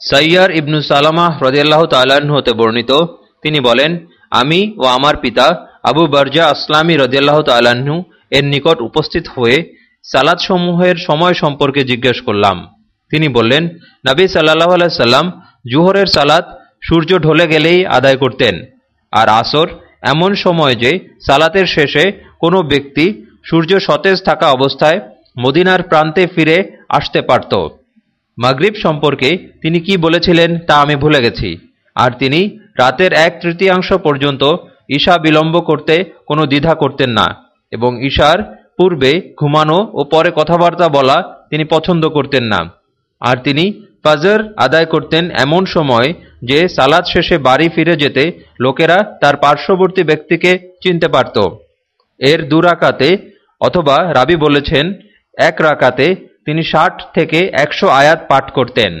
সাইয়ার ইবনু সালামাহ রদিয়াল্লাহ তাল্লাহ্ন হতে বর্ণিত। তিনি বলেন, আমি ও আমার পিতা আবু বারজা আসলামী রদিয়াল্লাহ তাল্লাহ্ন এর নিকট উপস্থিত হয়ে সালাদসমূহের সময় সম্পর্কে জিজ্ঞেস করলাম। তিনি বললেন, নবী সাল্লাহ আলাইসাল্লাম জুহরের সালাত সূর্য ঢলে গেলেই আদায় করতেন, আর আসর এমন সময় যে সালাতের শেষে কোনো ব্যক্তি সূর্য সতেজ থাকা অবস্থায় মদিনার প্রান্তে ফিরে আসতে পারত। মাগরিব সম্পর্কে তিনি কি বলেছিলেন তা আমি ভুলে গেছি। আর তিনি রাতের এক তৃতীয়াংশ পর্যন্ত ঈশা বিলম্ব করতে কোনো দ্বিধা করতেন না এবং ঈশার পূর্বে ঘুমানো ও পরে কথাবার্তা বলা তিনি পছন্দ করতেন না। আর তিনি ফাজর আদায় করতেন এমন সময় যে সালাদ শেষে বাড়ি ফিরে যেতে লোকেরা তার পার্শ্ববর্তী ব্যক্তিকে চিনতে পারত। এর দুরাকাতে অথবা রাবি বলেছেন, এক রাকাতে তিনি ষাট থেকে একশো আয়াত পাঠ করতেন।